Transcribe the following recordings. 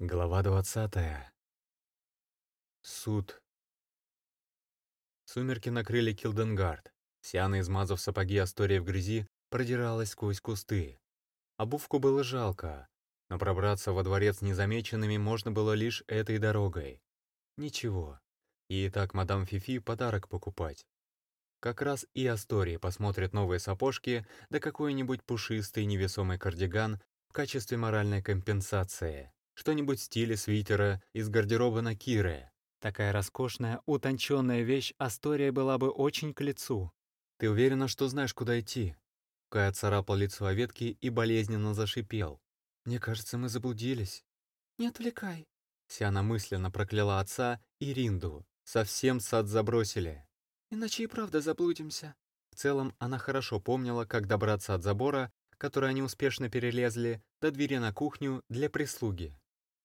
Глава 20. Суд. Сумерки накрыли Килденгард. Сиана, измазав сапоги Астория в грязи, продиралась сквозь кусты. Обувку было жалко, но пробраться во дворец незамеченными можно было лишь этой дорогой. Ничего, и так мадам Фифи подарок покупать. Как раз и Астории посмотрит новые сапожки да какой-нибудь пушистый невесомый кардиган в качестве моральной компенсации. Что-нибудь в стиле свитера из гардероба на Кире. Такая роскошная, утонченная вещь Астория была бы очень к лицу. Ты уверена, что знаешь, куда идти? Кай царапал лицо о ветки и болезненно зашипел. Мне кажется, мы заблудились. Не отвлекай. Сиана мысленно прокляла отца и Ринду. Совсем сад забросили. Иначе и правда заблудимся. В целом, она хорошо помнила, как добраться от забора, который они успешно перелезли, до двери на кухню для прислуги.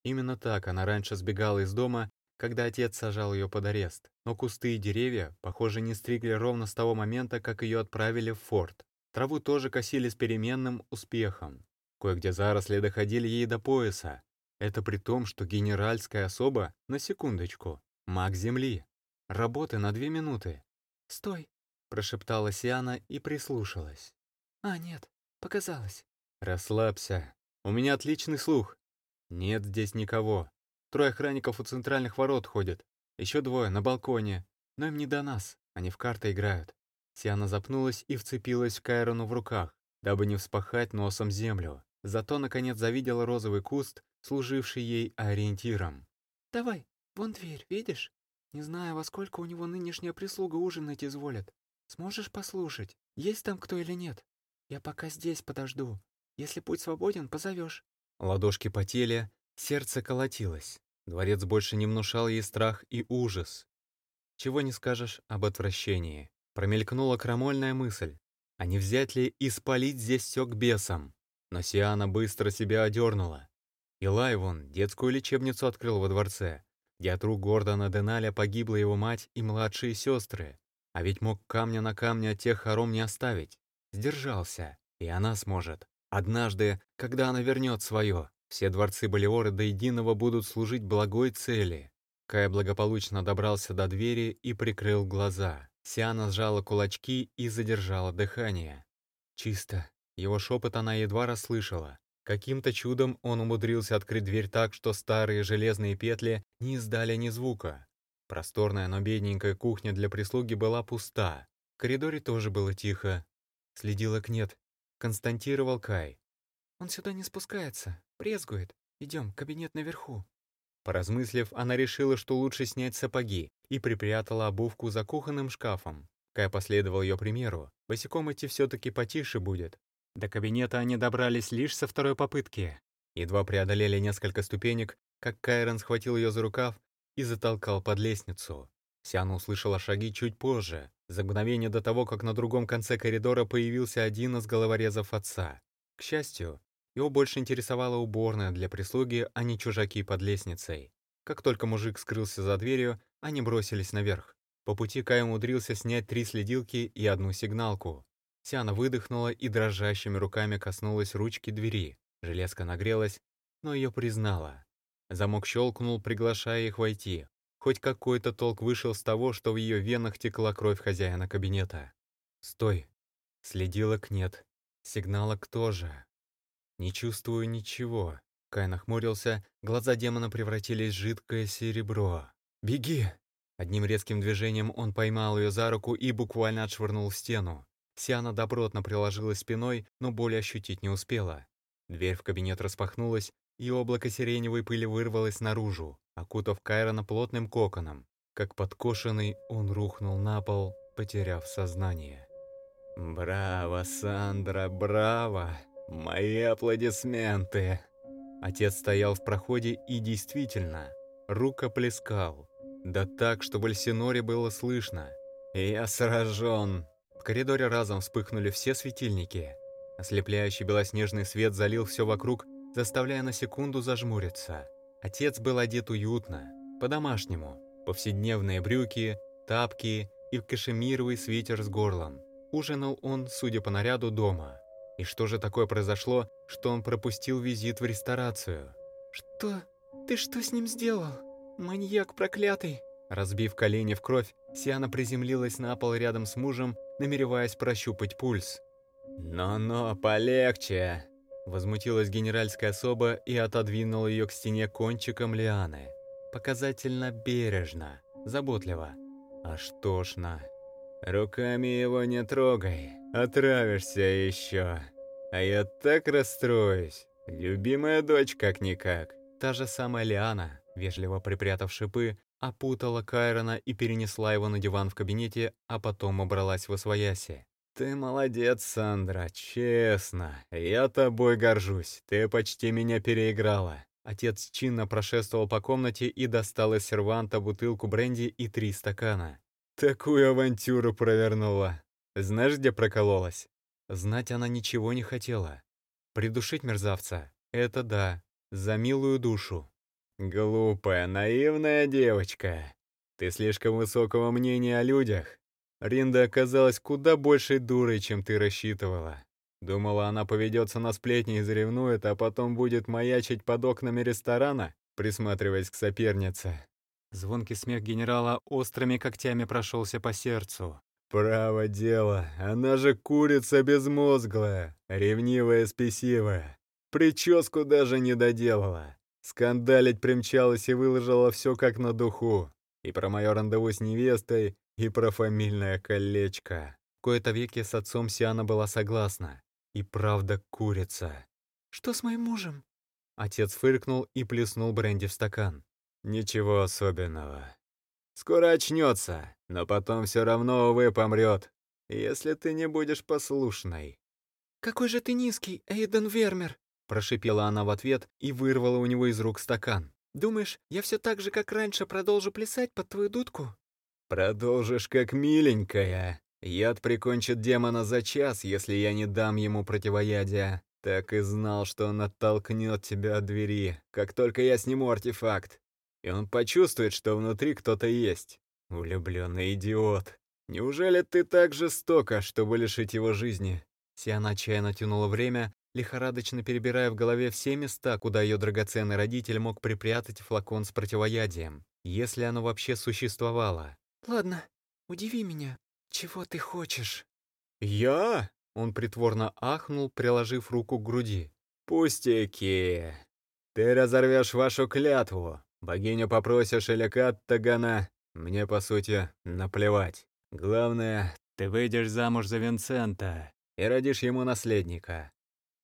Именно так она раньше сбегала из дома, когда отец сажал ее под арест. Но кусты и деревья, похоже, не стригли ровно с того момента, как ее отправили в форт. Траву тоже косили с переменным успехом. Кое-где заросли доходили ей до пояса. Это при том, что генеральская особа, на секундочку, маг земли. Работы на две минуты. «Стой!» — прошептала Сиана и прислушалась. «А, нет, показалось». «Расслабься. У меня отличный слух. Нет здесь никого. Трое охранников у центральных ворот ходят. Еще двое на балконе. Но им не до нас. Они в карты играют». Сиана запнулась и вцепилась в Кайрону в руках, дабы не вспахать носом землю. Зато, наконец, завидела розовый куст, служивший ей ориентиром. «Давай, вон дверь, видишь? Не знаю, во сколько у него нынешняя прислуга ужинать изволит. Сможешь послушать, есть там кто или нет? Я пока здесь подожду. Если путь свободен, позовешь. Ладошки потели, сердце колотилось. Дворец больше не внушал ей страх и ужас. Чего не скажешь об отвращении. Промелькнула крамольная мысль. А не взять ли и спалить здесь все к бесам? Но Сиана быстро себя одернула. Илай вон детскую лечебницу открыл во дворце где от рук Гордона Деналя погибла его мать и младшие сестры. А ведь мог камня на камне от тех хором не оставить. Сдержался, и она сможет. Однажды, когда она вернет свое, все дворцы Балиора до единого будут служить благой цели. Кай благополучно добрался до двери и прикрыл глаза. Сиана сжала кулачки и задержала дыхание. Чисто. Его шепот она едва расслышала. Каким-то чудом он умудрился открыть дверь так, что старые железные петли не издали ни звука. Просторная, но бедненькая кухня для прислуги была пуста. В коридоре тоже было тихо. Следила Кнет. Константировал Кай. «Он сюда не спускается, брезгует. Идем, кабинет наверху». Поразмыслив, она решила, что лучше снять сапоги, и припрятала обувку за кухонным шкафом. Кай последовал ее примеру. Босиком идти все-таки потише будет. До кабинета они добрались лишь со второй попытки. Едва преодолели несколько ступенек, как Кайрон схватил ее за рукав и затолкал под лестницу. Сиана услышала шаги чуть позже, за мгновение до того, как на другом конце коридора появился один из головорезов отца. К счастью, его больше интересовала уборная для прислуги, а не чужаки под лестницей. Как только мужик скрылся за дверью, они бросились наверх. По пути Кай умудрился снять три следилки и одну сигналку. Сиана выдохнула и дрожащими руками коснулась ручки двери. Железка нагрелась, но ее признала. Замок щелкнул, приглашая их войти. Хоть какой-то толк вышел с того, что в ее венах текла кровь хозяина кабинета. «Стой!» Следила нет. Сигналок тоже. «Не чувствую ничего». Кай нахмурился, глаза демона превратились в жидкое серебро. «Беги!» Одним резким движением он поймал ее за руку и буквально отшвырнул в стену. Сиана добротно приложилась спиной, но боли ощутить не успела. Дверь в кабинет распахнулась, и облако сиреневой пыли вырвалось наружу, окутав Кайрона плотным коконом. Как подкошенный, он рухнул на пол, потеряв сознание. «Браво, Сандра, браво! Мои аплодисменты!» Отец стоял в проходе и действительно, рукоплескал. Да так, что в Альсиноре было слышно. «Я сражен!» В коридоре разом вспыхнули все светильники. Ослепляющий белоснежный свет залил все вокруг, заставляя на секунду зажмуриться. Отец был одет уютно, по-домашнему. Повседневные брюки, тапки и кашемировый свитер с горлом. Ужинал он, судя по наряду, дома. И что же такое произошло, что он пропустил визит в ресторацию? «Что Ты что с ним сделал? Маньяк проклятый!» Разбив колени в кровь, Сиана приземлилась на пол рядом с мужем, намереваясь прощупать пульс. «Но-но, полегче!» Возмутилась генеральская особа и отодвинула ее к стене кончиком лианы. Показательно бережно, заботливо. Аж тошно. «Руками его не трогай, отравишься еще. А я так расстроюсь. Любимая дочь как-никак». Та же самая Лиана, вежливо припрятав шипы, опутала Кайрона и перенесла его на диван в кабинете, а потом убралась в освояси. «Ты молодец, Сандра, честно. Я тобой горжусь. Ты почти меня переиграла». Отец чинно прошествовал по комнате и достал из серванта бутылку бренди и три стакана. Такую авантюру провернула. Знаешь, где прокололась? Знать она ничего не хотела. Придушить мерзавца — это да, за милую душу. Глупая, наивная девочка. Ты слишком высокого мнения о людях. Ринда оказалась куда большей дурой, чем ты рассчитывала. Думала, она поведется на сплетни и заревнует, а потом будет маячить под окнами ресторана, присматриваясь к сопернице. Звонкий смех генерала острыми когтями прошелся по сердцу. «Право дело, она же курица безмозглая, ревнивая спесивая. Прическу даже не доделала. Скандалить примчалась и выложила все как на духу. И про мое рандеву с невестой, и про фамильное колечко. В кои-то веки с отцом Сиана была согласна. И правда курица. «Что с моим мужем?» Отец фыркнул и плеснул бренди в стакан. «Ничего особенного. Скоро очнется, но потом все равно, увы, помрет, если ты не будешь послушной». «Какой же ты низкий, Эйден Вермер!» Прошипела она в ответ и вырвала у него из рук стакан. «Думаешь, я все так же, как раньше, продолжу плясать под твою дудку?» «Продолжишь как миленькая. Яд прикончит демона за час, если я не дам ему противоядия. Так и знал, что он оттолкнет тебя от двери, как только я сниму артефакт. И он почувствует, что внутри кто-то есть. Влюбленный идиот. Неужели ты так жестока, чтобы лишить его жизни?» Сиана отчаянно тянула время, лихорадочно перебирая в голове все места, куда ее драгоценный родитель мог припрятать флакон с противоядием, если оно вообще существовало. Ладно, удиви меня. Чего ты хочешь? Я? Он притворно ахнул, приложив руку к груди. Пустяки. Ты разорвешь вашу клятву. Богиню попросишь или Каттагана. Мне, по сути, наплевать. Главное, ты выйдешь замуж за Винсента и родишь ему наследника.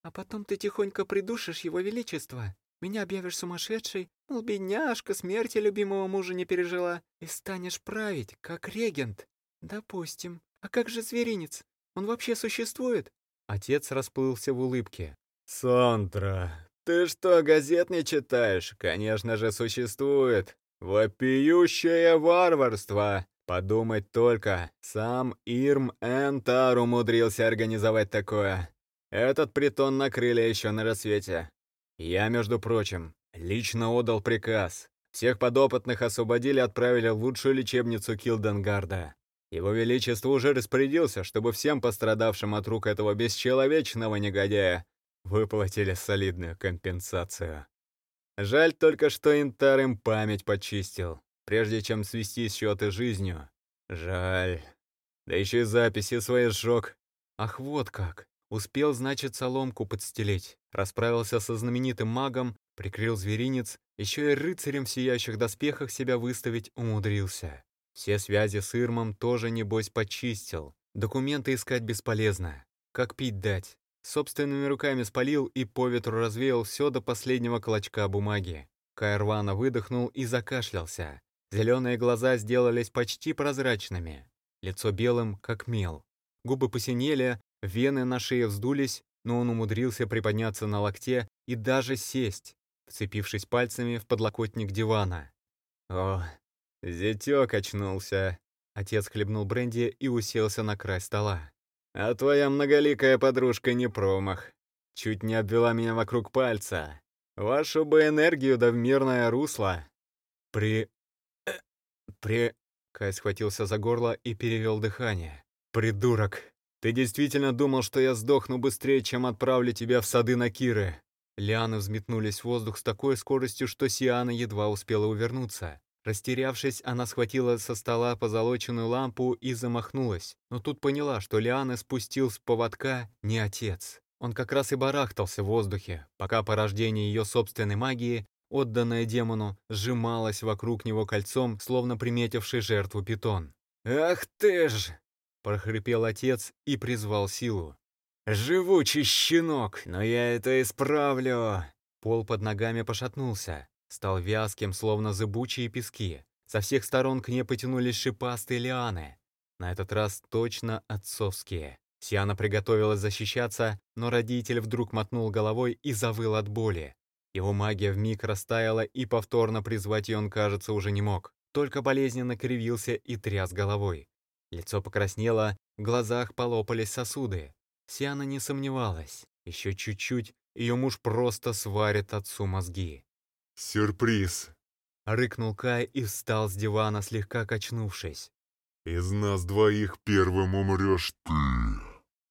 А потом ты тихонько придушишь его величество. Меня объявишь сумасшедшей, мол, бедняжка, смерти любимого мужа не пережила, и станешь править, как регент. Допустим. А как же зверинец? Он вообще существует? Отец расплылся в улыбке. «Сандра, ты что, газет не читаешь? Конечно же, существует. Вопиющее варварство! Подумать только, сам Ирм Энтар умудрился организовать такое. Этот притон накрыли еще на рассвете. Я, между прочим, лично отдал приказ. Всех подопытных освободили и отправили в лучшую лечебницу Килденгарда. Его Величество уже распорядился, чтобы всем пострадавшим от рук этого бесчеловечного негодяя выплатили солидную компенсацию. Жаль только, что Интар им память почистил, прежде чем свести счеты жизнью. Жаль. Да еще и записи свои сжег. Ах, вот как. Успел, значит, соломку подстелить. Расправился со знаменитым магом, прикрыл зверинец, еще и рыцарем в сияющих доспехах себя выставить умудрился. Все связи с Ирмом тоже, небось, почистил. Документы искать бесполезно. Как пить дать? Собственными руками спалил и по ветру развеял все до последнего клочка бумаги. Кайрвана выдохнул и закашлялся. Зеленые глаза сделались почти прозрачными. Лицо белым, как мел. Губы посинели, Вены на шее вздулись, но он умудрился приподняться на локте и даже сесть, вцепившись пальцами в подлокотник дивана. «О, зятёк очнулся!» Отец хлебнул бренди и уселся на край стола. «А твоя многоликая подружка не промах. Чуть не обвела меня вокруг пальца. Вашу бы энергию да в мирное русло!» «При... при...» Кай схватился за горло и перевел дыхание. «Придурок!» Ты действительно думал, что я сдохну быстрее, чем отправлю тебя в сады на Киры? Лианы взметнулись в воздух с такой скоростью, что Сиана едва успела увернуться. Растерявшись, она схватила со стола позолоченную лампу и замахнулась, но тут поняла, что Лианы спустил с поводка не отец. Он как раз и барахтался в воздухе, пока порождение ее собственной магии, отданное демону, сжималось вокруг него кольцом, словно приметивший жертву питон. «Ах ты ж!» — прохрипел отец и призвал силу. «Живучий щенок, но я это исправлю!» Пол под ногами пошатнулся, стал вязким, словно зыбучие пески. Со всех сторон к ней потянулись шипастые лианы. На этот раз точно отцовские. Сиана приготовилась защищаться, но родитель вдруг мотнул головой и завыл от боли. Его магия вмиг растаяла, и повторно призвать ее он, кажется, уже не мог. Только болезненно кривился и тряс головой. Лицо покраснело, в глазах полопались сосуды. Сиана не сомневалась. Еще чуть-чуть, ее муж просто сварит отцу мозги. «Сюрприз!» — рыкнул Кай и встал с дивана, слегка качнувшись. «Из нас двоих первым умрешь ты!»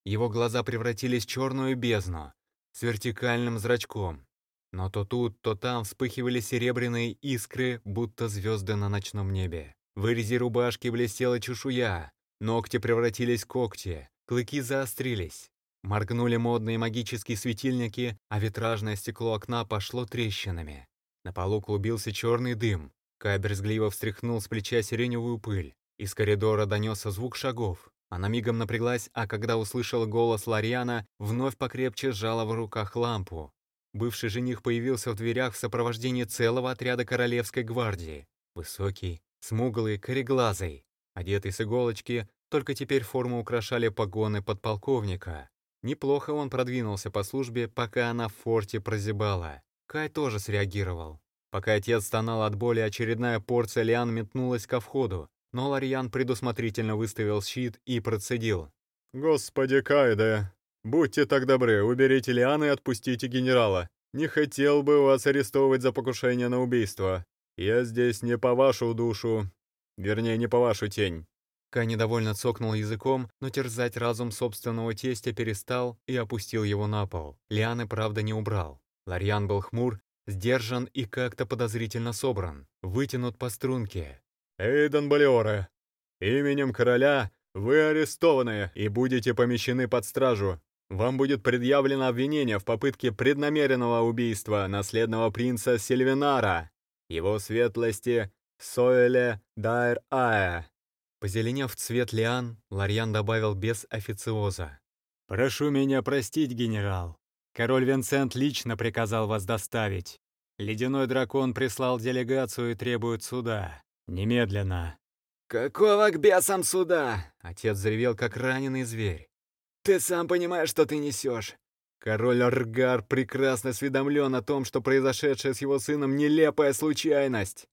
Его глаза превратились в черную бездну с вертикальным зрачком. Но то тут, то там вспыхивали серебряные искры, будто звезды на ночном небе. В вырезе рубашки блестела чешуя, ногти превратились в когти, клыки заострились. Моргнули модные магические светильники, а витражное стекло окна пошло трещинами. На полу клубился черный дым. Кай брезгливо встряхнул с плеча сиреневую пыль. Из коридора донесся звук шагов. Она мигом напряглась, а когда услышала голос Лариана, вновь покрепче сжала в руках лампу. Бывший жених появился в дверях в сопровождении целого отряда Королевской гвардии. Высокий, смуглый, кореглазый. Одетый с иголочки, только теперь форму украшали погоны подполковника. Неплохо он продвинулся по службе, пока она в форте прозябала. Кай тоже среагировал. Пока отец стонал от боли, очередная порция лиан метнулась ко входу но Ларьян предусмотрительно выставил щит и процедил. «Господи, Кайде, будьте так добры, уберите Лианы и отпустите генерала. Не хотел бы вас арестовывать за покушение на убийство. Я здесь не по вашу душу, вернее, не по вашу тень». Кай недовольно цокнул языком, но терзать разум собственного тестя перестал и опустил его на пол. Лианы, правда, не убрал. Ларьян был хмур, сдержан и как-то подозрительно собран, вытянут по струнке, Эйден Балиоре, именем короля вы арестованы и будете помещены под стражу. Вам будет предъявлено обвинение в попытке преднамеренного убийства наследного принца Сильвинара, его светлости Соэле Дайр Ая. Позеленев цвет лиан, Ларьян добавил без официоза. «Прошу меня простить, генерал. Король Винсент лично приказал вас доставить. Ледяной дракон прислал делегацию и требует суда. «Немедленно!» «Какого к бесам суда?» Отец заревел, как раненый зверь. «Ты сам понимаешь, что ты несешь!» Король Аргар прекрасно осведомлен о том, что произошедшее с его сыном нелепая случайность.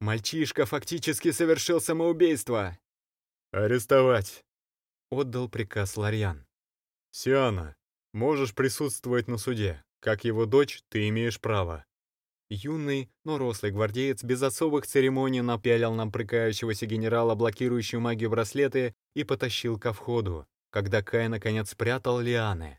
Мальчишка фактически совершил самоубийство. «Арестовать!» — отдал приказ Ларьян. «Сиана, можешь присутствовать на суде. Как его дочь, ты имеешь право. Юный, но рослый гвардеец без особых церемоний напялил на прыкающегося генерала блокирующую магию браслеты и потащил ко входу, когда Кай наконец спрятал лианы.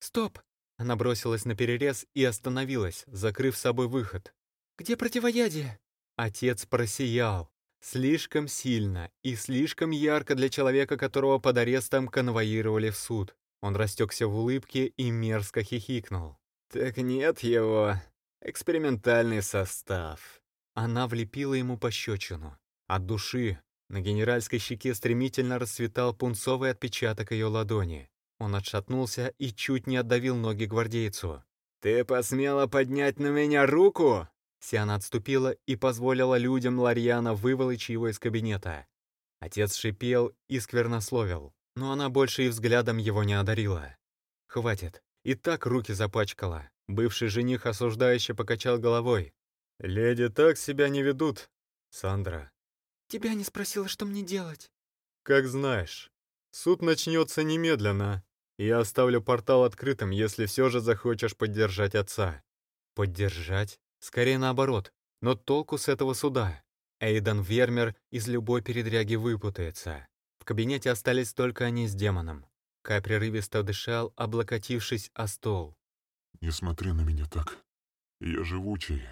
«Стоп!» Она бросилась на перерез и остановилась, закрыв собой выход. «Где противоядие?» Отец просиял. Слишком сильно и слишком ярко для человека, которого под арестом конвоировали в суд. Он растекся в улыбке и мерзко хихикнул. «Так нет его!» Экспериментальный состав. Она влепила ему пощечину. От души на генеральской щеке стремительно расцветал пунцовый отпечаток ее ладони. Он отшатнулся и чуть не отдавил ноги гвардейцу. «Ты посмела поднять на меня руку?» Сиана отступила и позволила людям Ларьяна выволочь его из кабинета. Отец шипел и сквернословил, но она больше и взглядом его не одарила. «Хватит, и так руки запачкала. Бывший жених осуждающе покачал головой. «Леди так себя не ведут, Сандра». «Тебя не спросила, что мне делать?» «Как знаешь. Суд начнется немедленно. Я оставлю портал открытым, если все же захочешь поддержать отца». «Поддержать? Скорее наоборот. Но толку с этого суда. Эйден Вермер из любой передряги выпутается. В кабинете остались только они с демоном. Кай прерывисто дышал, облокотившись о стол. Не смотри на меня так. Я живучий.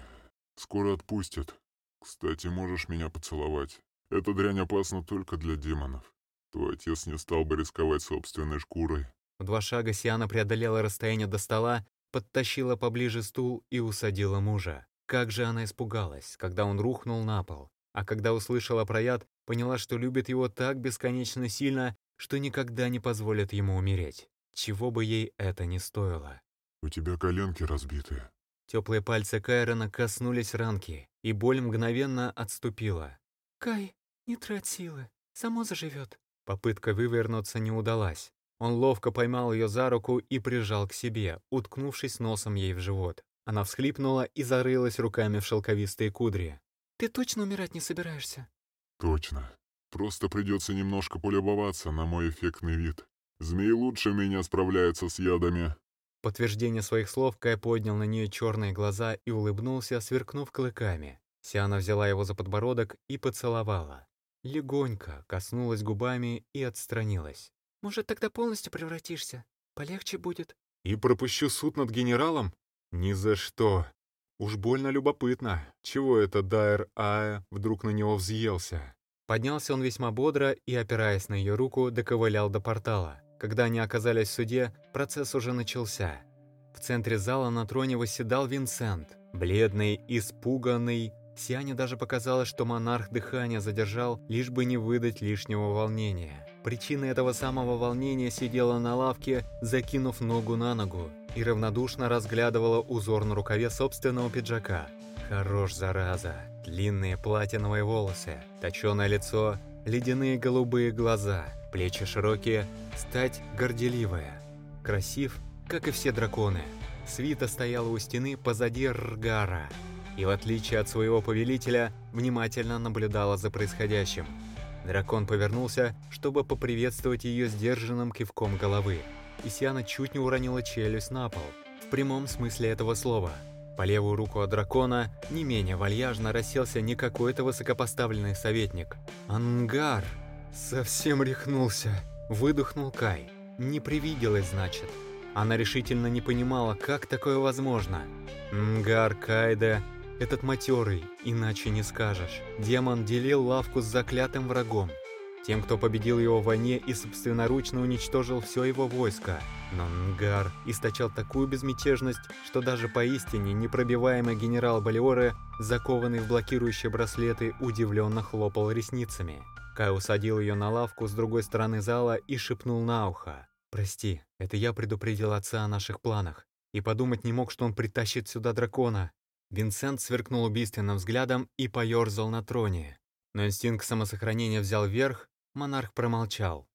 Скоро отпустят. Кстати, можешь меня поцеловать. Эта дрянь опасна только для демонов. Твой отец не стал бы рисковать собственной шкурой. В два шага Сиана преодолела расстояние до стола, подтащила поближе стул и усадила мужа. Как же она испугалась, когда он рухнул на пол. А когда услышала про яд, поняла, что любит его так бесконечно сильно, что никогда не позволит ему умереть. Чего бы ей это ни стоило. У тебя коленки разбиты. Теплые пальцы Кайрона коснулись ранки, и боль мгновенно отступила. «Кай, не трать силы, само заживет». Попытка вывернуться не удалась. Он ловко поймал ее за руку и прижал к себе, уткнувшись носом ей в живот. Она всхлипнула и зарылась руками в шелковистые кудри. «Ты точно умирать не собираешься?» Точно. Просто придется немножко полюбоваться на мой эффектный вид. Змеи лучше меня справляются с ядами. подтверждение своих слов Кай поднял на нее черные глаза и улыбнулся, сверкнув клыками. Сиана взяла его за подбородок и поцеловала. Легонько коснулась губами и отстранилась. «Может, тогда полностью превратишься? Полегче будет». «И пропущу суд над генералом? Ни за что. Уж больно любопытно, чего это Дайр Ая вдруг на него взъелся?» Поднялся он весьма бодро и, опираясь на ее руку, доковылял до портала. Когда они оказались в суде, процесс уже начался. В центре зала на троне восседал Винсент, бледный, испуганный. Сиане даже показалось, что монарх дыхание задержал, лишь бы не выдать лишнего волнения. Причина этого самого волнения сидела на лавке, закинув ногу на ногу, и равнодушно разглядывала узор на рукаве собственного пиджака. Хорош, зараза. Длинные платиновые волосы, точеное лицо, ледяные голубые глаза, плечи широкие, стать горделивая. Красив, как и все драконы. Свита стояла у стены позади Ргара и, в отличие от своего повелителя, внимательно наблюдала за происходящим. Дракон повернулся, чтобы поприветствовать ее сдержанным кивком головы, и Сиана чуть не уронила челюсть на пол, в прямом смысле этого слова – по левую руку от дракона не менее вальяжно расселся не какой-то высокопоставленный советник. Ангар! Совсем рехнулся. Выдохнул Кай. Не привиделось, значит. Она решительно не понимала, как такое возможно. Нгар Кайда, этот матерый, иначе не скажешь. Демон делил лавку с заклятым врагом. Тем, кто победил его в войне и собственноручно уничтожил все его войско. Но Нгар источал такую безмятежность, что даже поистине непробиваемый генерал Балиоре, закованный в блокирующие браслеты, удивленно хлопал ресницами. Кай усадил ее на лавку с другой стороны зала и шепнул на ухо. «Прости, это я предупредил отца о наших планах. И подумать не мог, что он притащит сюда дракона». Винсент сверкнул убийственным взглядом и поерзал на троне. Но инстинкт самосохранения взял верх, монарх промолчал.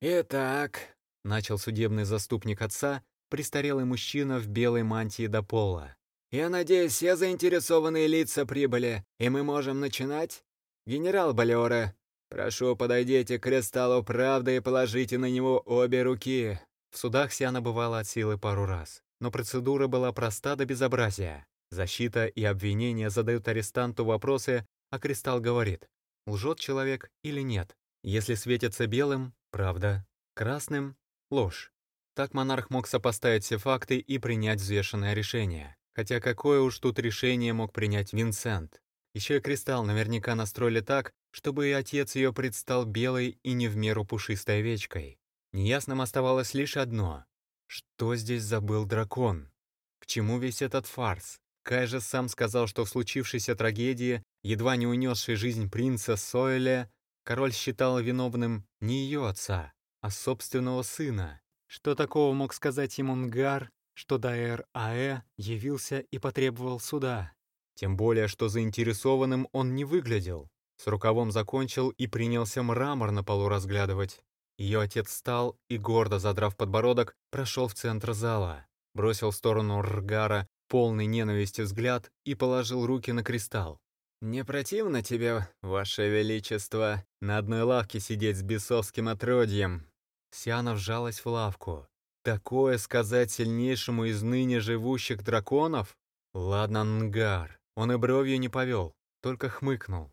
«Итак», начал судебный заступник отца, престарелый мужчина в белой мантии до пола. «Я надеюсь, все заинтересованные лица прибыли, и мы можем начинать? Генерал Балиора, прошу, подойдите к кристаллу правды и положите на него обе руки». В судах Сиана бывала от силы пару раз, но процедура была проста до безобразия. Защита и обвинение задают арестанту вопросы, а кристалл говорит, лжет человек или нет. Если светится белым — правда, красным Ложь. Так монарх мог сопоставить все факты и принять взвешенное решение. Хотя какое уж тут решение мог принять Винсент. Еще и кристалл наверняка настроили так, чтобы и отец ее предстал белой и не в меру пушистой овечкой. Неясным оставалось лишь одно. Что здесь забыл дракон? К чему весь этот фарс? Кай же сам сказал, что в случившейся трагедии, едва не унесшей жизнь принца Сойле, король считал виновным не ее отца, а собственного сына. Что такого мог сказать ему Нгар, что Даэр Аэ явился и потребовал суда? Тем более, что заинтересованным он не выглядел. С рукавом закончил и принялся мрамор на полу разглядывать. Ее отец встал и, гордо задрав подбородок, прошел в центр зала, бросил в сторону Ргара полный ненависти взгляд и положил руки на кристалл. «Не противно тебе, Ваше Величество, на одной лавке сидеть с бесовским отродьем?» Сиана вжалась в лавку. Такое сказать сильнейшему из ныне живущих драконов? Ладно, Нгар. Он и бровью не повел, только хмыкнул.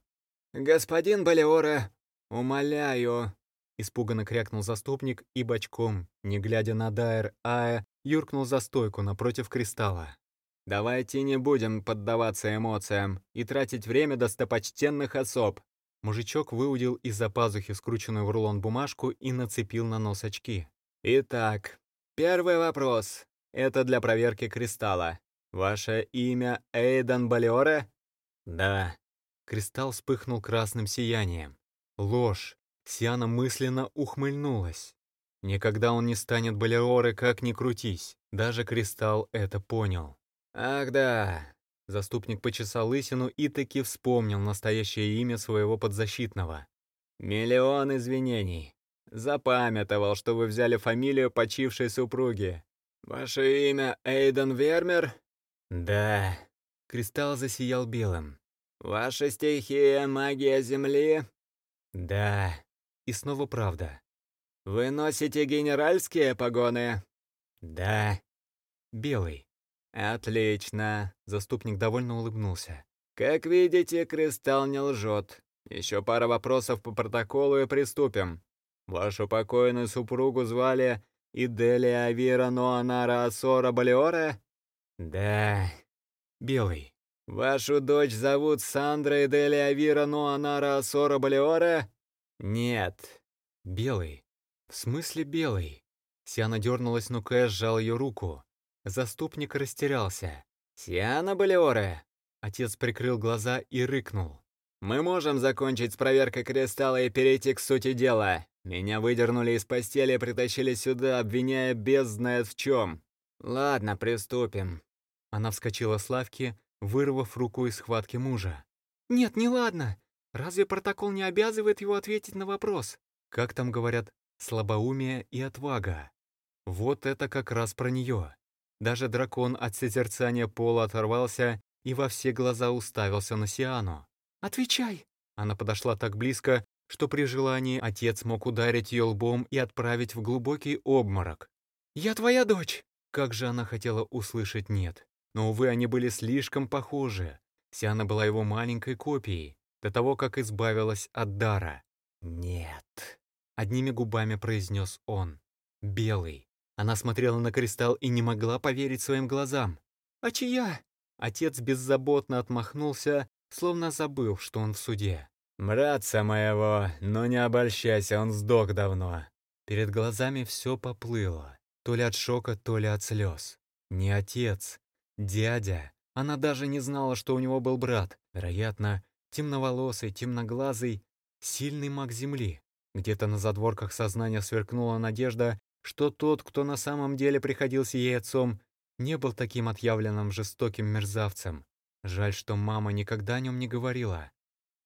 «Господин Балиора, умоляю!» Испуганно крякнул заступник и бочком, не глядя на Дайр Ая, юркнул за стойку напротив кристалла. «Давайте не будем поддаваться эмоциям и тратить время достопочтенных особ». Мужичок выудил из-за пазухи скрученную в рулон бумажку и нацепил на нос очки. «Итак, первый вопрос. Это для проверки кристалла. Ваше имя Эйдан Балиоре?» «Да». Кристалл вспыхнул красным сиянием. Ложь. Сиана мысленно ухмыльнулась. Никогда он не станет Балиоре, как ни крутись. Даже Кристалл это понял. «Ах да!» Заступник почесал лысину и таки вспомнил настоящее имя своего подзащитного. «Миллион извинений. Запамятовал, что вы взяли фамилию почившей супруги. Ваше имя Эйден Вермер?» «Да». Кристалл засиял белым. «Ваша стихия — магия Земли?» «Да». И снова правда. «Вы носите генеральские погоны?» «Да». Белый. «Отлично!» — заступник довольно улыбнулся. «Как видите, Кристалл не лжет. Еще пара вопросов по протоколу и приступим. Вашу покойную супругу звали Иделия Авира Ноанара Асора Балиоре?» «Да». Белый. «Вашу дочь зовут Сандра Иделия Авира Ноанара Асора Балиоре?» «Нет». Белый. «В смысле белый?» Сиана дернулась, но Кэш сжал ее руку. Заступник растерялся. «Сиана Балиоре!» Отец прикрыл глаза и рыкнул. «Мы можем закончить с проверкой кристалла и перейти к сути дела. Меня выдернули из постели и притащили сюда, обвиняя без знает в чем. Ладно, приступим». Она вскочила с лавки, вырвав руку из схватки мужа. «Нет, не ладно. Разве протокол не обязывает его ответить на вопрос?» Как там говорят, слабоумие и отвага. Вот это как раз про нее. Даже дракон от созерцания пола оторвался и во все глаза уставился на Сиану. «Отвечай!» Она подошла так близко, что при желании отец мог ударить ее лбом и отправить в глубокий обморок. «Я твоя дочь!» Как же она хотела услышать «нет». Но, увы, они были слишком похожи. Сиана была его маленькой копией, до того, как избавилась от дара. «Нет», — одними губами произнес он. «Белый». Она смотрела на кристалл и не могла поверить своим глазам. «А чья?» Отец беззаботно отмахнулся, словно забыл, что он в суде. «Братца моего, но не обольщайся, он сдох давно». Перед глазами все поплыло, то ли от шока, то ли от слез. Не отец, дядя. Она даже не знала, что у него был брат. Вероятно, темноволосый, темноглазый, сильный маг Земли. Где-то на задворках сознания сверкнула надежда, что тот, кто на самом деле приходился ей отцом, не был таким отъявленным жестоким мерзавцем. Жаль, что мама никогда о нем не говорила.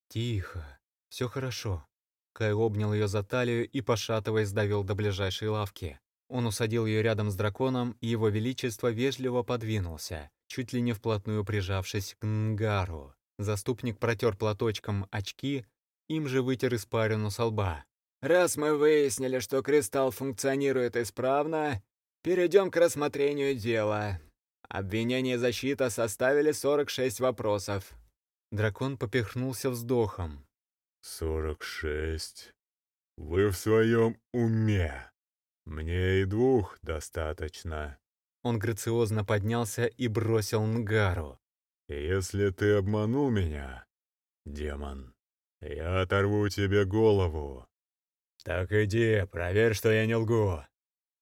«Тихо, все хорошо». Кай обнял ее за талию и, пошатываясь, довел до ближайшей лавки. Он усадил ее рядом с драконом, и его величество вежливо подвинулся, чуть ли не вплотную прижавшись к Нгару. Заступник протер платочком очки, им же вытер испарину со лба. Раз мы выяснили, что кристалл функционирует исправно, перейдем к рассмотрению дела. Обвинение и защита составили 46 вопросов. Дракон поперхнулся вздохом. «Сорок шесть? Вы в своем уме? Мне и двух достаточно». Он грациозно поднялся и бросил Нгару. «Если ты обманул меня, демон, я оторву тебе голову. «Так иди, проверь, что я не лгу».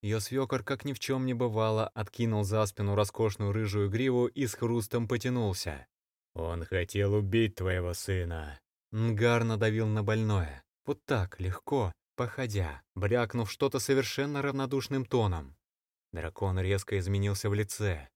Ее свекор, как ни в чем не бывало, откинул за спину роскошную рыжую гриву и с хрустом потянулся. «Он хотел убить твоего сына». Нгар надавил на больное. Вот так, легко, походя, брякнув что-то совершенно равнодушным тоном. Дракон резко изменился в лице.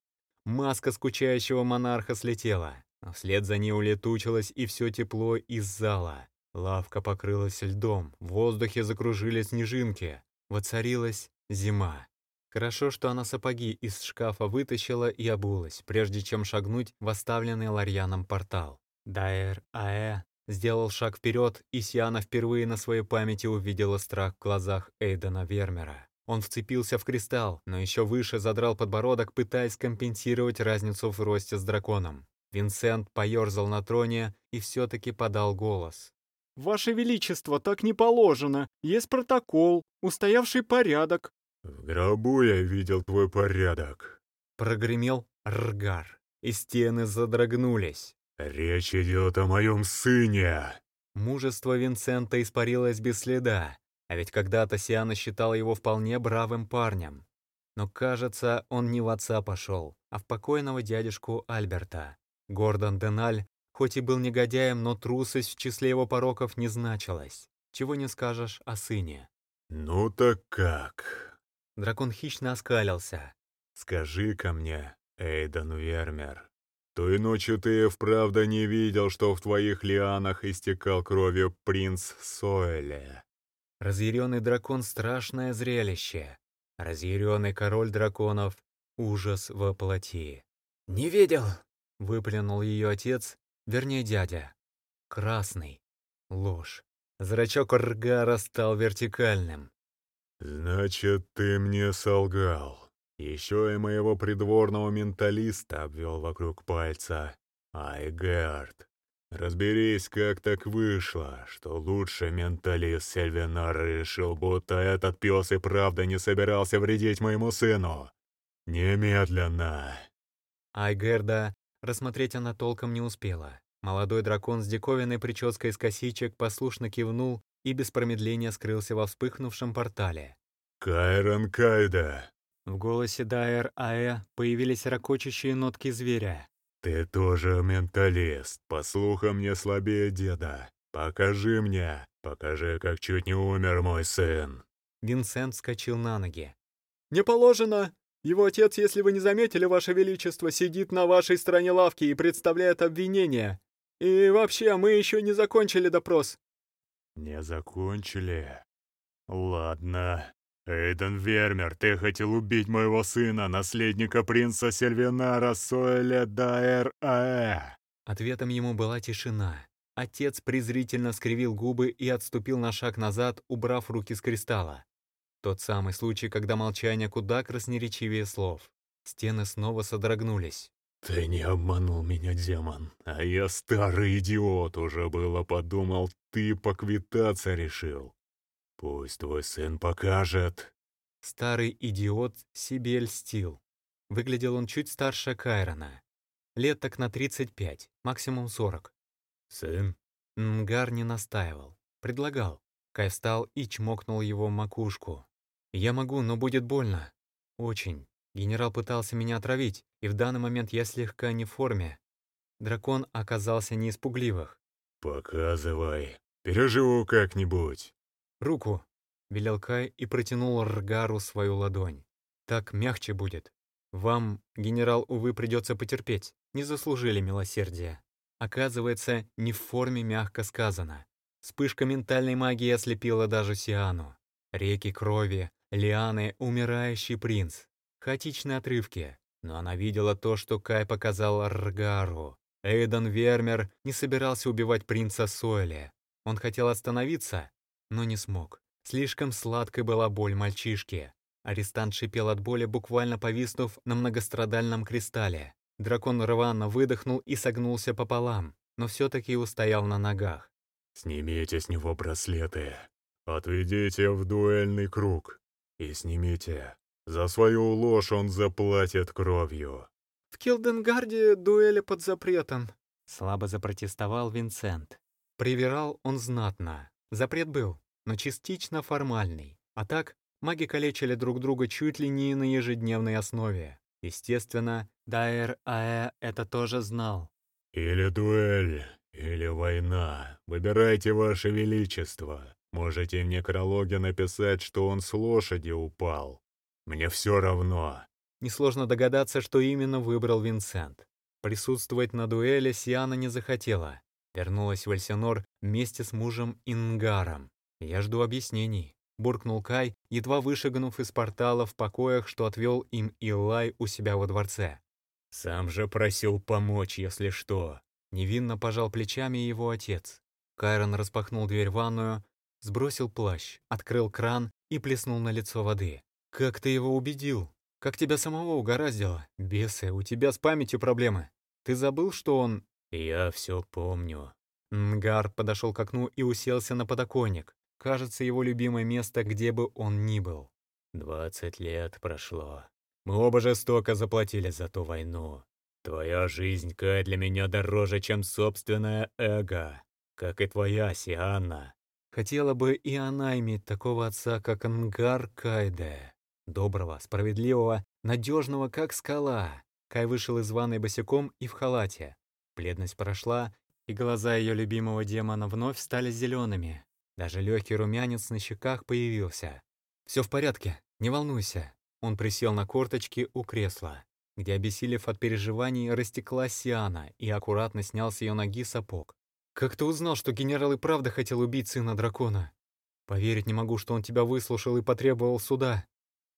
Маска скучающего монарха слетела, вслед за ней улетучилось и все тепло из зала. Лавка покрылась льдом, в воздухе закружились снежинки, воцарилась зима. Хорошо, что она сапоги из шкафа вытащила и обулась, прежде чем шагнуть в оставленный Ларьяном портал. Дайер Аэ сделал шаг вперед, и Сиана впервые на своей памяти увидела страх в глазах Эйдена Вермера. Он вцепился в кристалл, но еще выше задрал подбородок, пытаясь компенсировать разницу в росте с драконом. Винсент поерзал на троне и все-таки подал голос. «Ваше Величество, так не положено. Есть протокол, устоявший порядок. В гробу я видел твой порядок. Прогремел Ргар, и стены задрогнулись. Речь идет о моем сыне. Мужество Винсента испарилось без следа, а ведь когда-то Сиана считала его вполне бравым парнем. Но, кажется, он не в отца пошел, а в покойного дядюшку Альберта. Гордон Деналь, хоть и был негодяем, но трусость в числе его пороков не значилась. Чего не скажешь о сыне. «Ну так как?» Дракон хищно оскалился. «Скажи-ка мне, Эйден Вермер, той ночью ты вправду не видел, что в твоих лианах истекал кровью принц Соэле?» Разъяренный дракон — страшное зрелище. Разъяренный король драконов — ужас во плоти. «Не видел!» — выплюнул ее отец, вернее дядя. Красный. Ложь. Зрачок Ргара стал вертикальным. «Значит, ты мне солгал. Еще и моего придворного менталиста обвел вокруг пальца. Айгард, разберись, как так вышло, что лучший менталист Сельвинар решил, будто этот пес и правда не собирался вредить моему сыну. Немедленно!» Айгерда рассмотреть она толком не успела. Молодой дракон с диковинной прической из косичек послушно кивнул и без промедления скрылся во вспыхнувшем портале. «Кайрон Кайда!» В голосе Дайер Аэ появились ракочущие нотки зверя. «Ты тоже менталист, по слухам не слабее деда. Покажи мне, покажи, как чуть не умер мой сын». Винсент вскочил на ноги. «Не положено! Его отец, если вы не заметили, Ваше Величество, сидит на вашей стороне лавки и представляет обвинение. И вообще, мы еще не закончили допрос». «Не закончили? Ладно. Эйден Вермер, ты хотел убить моего сына, наследника принца Сильвинара Соэля Даэр Аэ». Ответом ему была тишина. Отец презрительно скривил губы и отступил на шаг назад, убрав руки с кристалла. Тот самый случай, когда молчание куда красноречивее слов. Стены снова содрогнулись. «Ты не обманул меня, демон, а я старый идиот, уже было подумал, ты поквитаться решил. Пусть твой сын покажет». Старый идиот себе льстил. Выглядел он чуть старше Кайрона. Лет так на 35, максимум 40. «Сын?» Нгар не настаивал. Предлагал. Кай встал и чмокнул его макушку. «Я могу, но будет больно. Очень. Генерал пытался меня отравить, и в данный момент я слегка не в форме. Дракон оказался не испугливых. «Показывай. Переживу как-нибудь». «Руку!» — велел Кай и протянул Ргару свою ладонь. «Так мягче будет. Вам, генерал, увы, придется потерпеть. Не заслужили милосердия. Оказывается, не в форме мягко сказано. Вспышка ментальной магии ослепила даже Сиану. Реки крови, лианы, умирающий принц. Хаотичные отрывки. Но она видела то, что Кай показал Ргару. Эйден Вермер не собирался убивать принца Сойля. Он хотел остановиться, но не смог. Слишком сладкой была боль мальчишки. Арестант шипел от боли, буквально повиснув на многострадальном кристалле. Дракон рвано выдохнул и согнулся пополам, но все-таки устоял на ногах. «Снимите с него браслеты. Отведите в дуэльный круг. И снимите. За свою ложь он заплатит кровью». «В Килденгарде дуэли под запретом», — слабо запротестовал Винсент. Привирал он знатно. Запрет был, но частично формальный. А так, маги калечили друг друга чуть ли не на ежедневной основе. Естественно, Дайер Аэ это тоже знал. «Или дуэль, или война. Выбирайте, Ваше Величество. Можете в некрологе написать, что он с лошади упал. Мне все равно». Несложно догадаться, что именно выбрал Винсент. Присутствовать на дуэли Сиана не захотела. Вернулась в Эльсинор вместе с мужем Ингаром. «Я жду объяснений», — буркнул Кай, едва вышагнув из портала в покоях, что отвел им Илай у себя во дворце. «Сам же просил помочь, если что». Невинно пожал плечами его отец. Кайрон распахнул дверь в ванную, сбросил плащ, открыл кран и плеснул на лицо воды. «Как ты его убедил? Как тебя самого угораздило? Бесы, у тебя с памятью проблемы. Ты забыл, что он...» «Я все помню». Нгар подошел к окну и уселся на подоконник. Кажется, его любимое место, где бы он ни был. Двадцать лет прошло. Мы оба жестоко заплатили за ту войну. Твоя жизнь, Кай, для меня дороже, чем собственное эго. Как и твоя, Сианна. Хотела бы и она иметь такого отца, как Ангар Кайде. Доброго, справедливого, надежного, как скала. Кай вышел из ванной босиком и в халате. Бледность прошла, и глаза ее любимого демона вновь стали зелеными. Даже легкий румянец на щеках появился. «Все в порядке, не волнуйся». Он присел на корточки у кресла, где, обессилев от переживаний, растеклась Сиана и аккуратно снял с ее ноги сапог. «Как ты узнал, что генерал и правда хотел убить сына дракона? Поверить не могу, что он тебя выслушал и потребовал суда».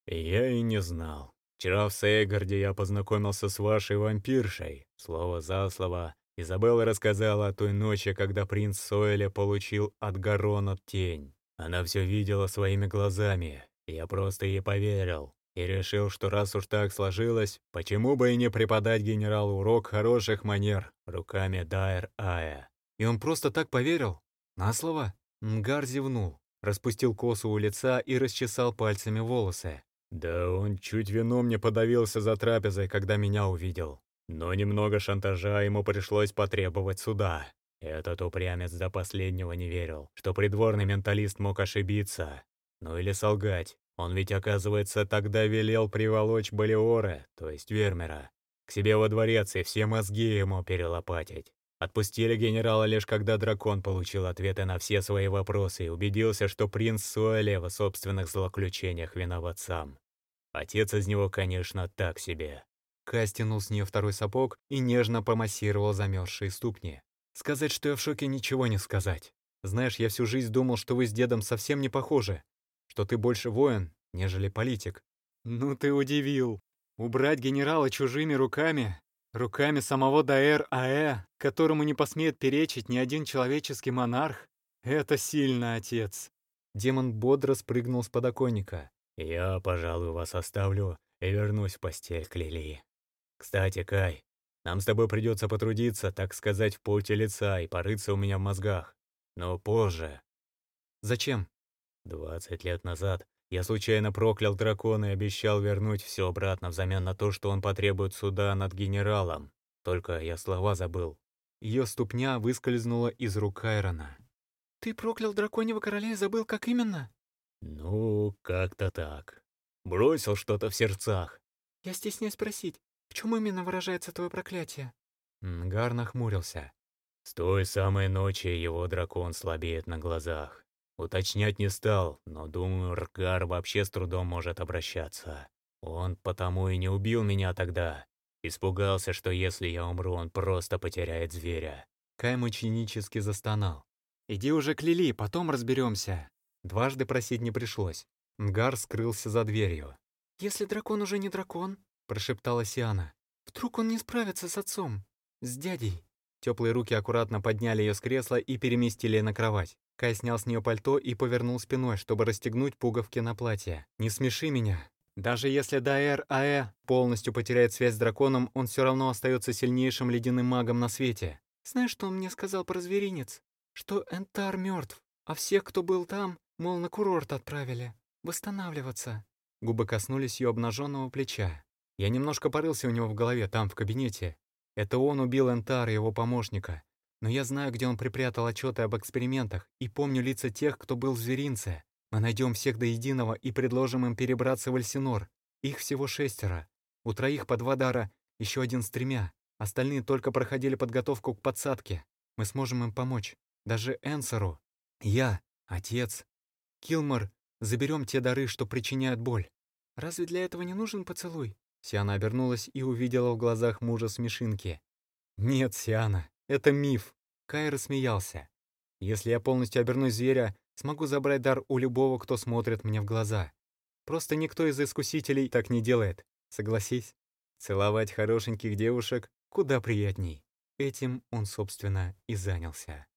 «Я и не знал. Вчера в Сейгарде я познакомился с вашей вампиршей. Слово за слово. Изабелла рассказала о той ночи, когда принц Сойля получил от Гарона тень. Она все видела своими глазами. Я просто ей поверил. И решил, что раз уж так сложилось, почему бы и не преподать генералу урок хороших манер руками Дайр Ая. И он просто так поверил? На слово? Нгар зевнул, распустил косу у лица и расчесал пальцами волосы. Да он чуть вином не подавился за трапезой, когда меня увидел. Но немного шантажа ему пришлось потребовать суда. Этот упрямец до последнего не верил, что придворный менталист мог ошибиться. Ну или солгать. Он ведь, оказывается, тогда велел приволочь Балиора, то есть Вермера, к себе во дворец и все мозги ему перелопатить. Отпустили генерала лишь когда дракон получил ответы на все свои вопросы и убедился, что принц Суэле в собственных злоключениях виноват сам. Отец из него, конечно, так себе. Ка стянул с нее второй сапог и нежно помассировал замерзшие ступни. Сказать, что я в шоке, ничего не сказать. Знаешь, я всю жизнь думал, что вы с дедом совсем не похожи, что ты больше воин, нежели политик. Ну ты удивил. Убрать генерала чужими руками Руками самого Даэр Аэ, которому не посмеет перечить ни один человеческий монарх? Это сильно, отец. Демон бодро спрыгнул с подоконника. «Я, пожалуй, вас оставлю и вернусь в постель к Лилии. Кстати, Кай, нам с тобой придется потрудиться, так сказать, в поте лица и порыться у меня в мозгах. Но позже». «Зачем?» «Двадцать лет назад я случайно проклял дракона и обещал вернуть все обратно взамен на то, что он потребует суда над генералом. Только я слова забыл. Ее ступня выскользнула из рук Кайрона. «Ты проклял драконьего короля и забыл, как именно?» «Ну, как-то так. Бросил что-то в сердцах». «Я стесняюсь спросить, в чем именно выражается твое проклятие?» Гар нахмурился. С той самой ночи его дракон слабеет на глазах. Уточнять не стал, но думаю, Ркар вообще с трудом может обращаться. Он потому и не убил меня тогда. Испугался, что если я умру, он просто потеряет зверя. Кай мученически застонал. «Иди уже к Лили, потом разберемся. Дважды просить не пришлось. Нгар скрылся за дверью. «Если дракон уже не дракон», — прошептала Сиана, — «вдруг он не справится с отцом, с дядей?» Теплые руки аккуратно подняли ее с кресла и переместили на кровать. Кай снял с нее пальто и повернул спиной, чтобы расстегнуть пуговки на платье. «Не смеши меня. Даже если Даэр Аэ полностью потеряет связь с драконом, он все равно остается сильнейшим ледяным магом на свете». «Знаешь, что он мне сказал про зверинец? Что Энтар мертв, а всех, кто был там, мол, на курорт отправили. Восстанавливаться». Губы коснулись ее обнаженного плеча. Я немножко порылся у него в голове, там, в кабинете. Это он убил Энтара, его помощника. Но я знаю, где он припрятал отчеты об экспериментах, и помню лица тех, кто был в зверинце. Мы найдем всех до единого и предложим им перебраться в Альсинор. Их всего шестеро. У троих по два дара, еще один с тремя. Остальные только проходили подготовку к подсадке. Мы сможем им помочь. Даже Энсору. Я, отец. Килмор, заберем те дары, что причиняют боль. Разве для этого не нужен поцелуй? Сиана обернулась и увидела в глазах мужа смешинки. «Нет, Сиана, это миф. Кай рассмеялся. Если я полностью обернусь зверя, смогу забрать дар у любого, кто смотрит мне в глаза. Просто никто из искусителей так не делает. Согласись, целовать хорошеньких девушек куда приятней. Этим он, собственно, и занялся.